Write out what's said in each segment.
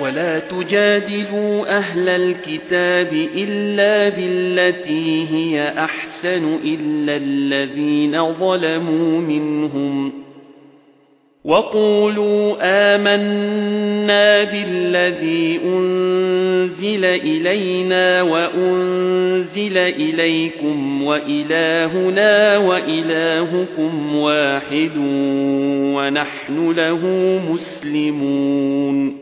ولا تجادلوا أهل الكتاب إلا بالتي هي أحسن إلا الذين ظلموا منهم. وقولوا آمنا بالذي أنزل إلينا وأنزل إليكم وإلهنا وإلهكم واحد ونحن له مسلمون.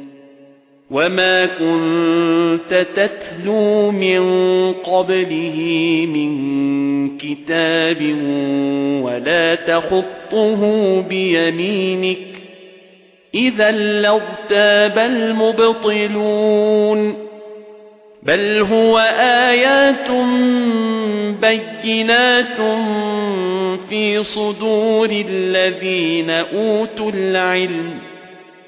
وَمَا كُنْتَ تَتْلُو مِنْ قَبْلِهِ مِنْ كِتَابٍ وَلَا تَخُطُّهُ بِيَمِينِكَ إِذًا لَّارْتَابَ الْمُبْطِلُونَ بَلْ هُوَ آيَاتٌ بَيِّنَاتٌ فِي صُدُورِ الَّذِينَ أُوتُوا الْعِلْمَ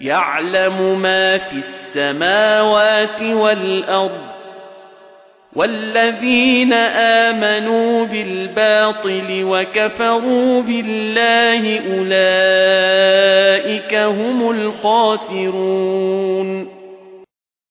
يَعْلَمُ مَا فِي السَّمَاوَاتِ وَالْأَرْضِ وَالَّذِينَ آمَنُوا بِالْبَاطِلِ وَكَفَرُوا بِاللَّهِ أُولَئِكَ هُمُ الْخَاسِرُونَ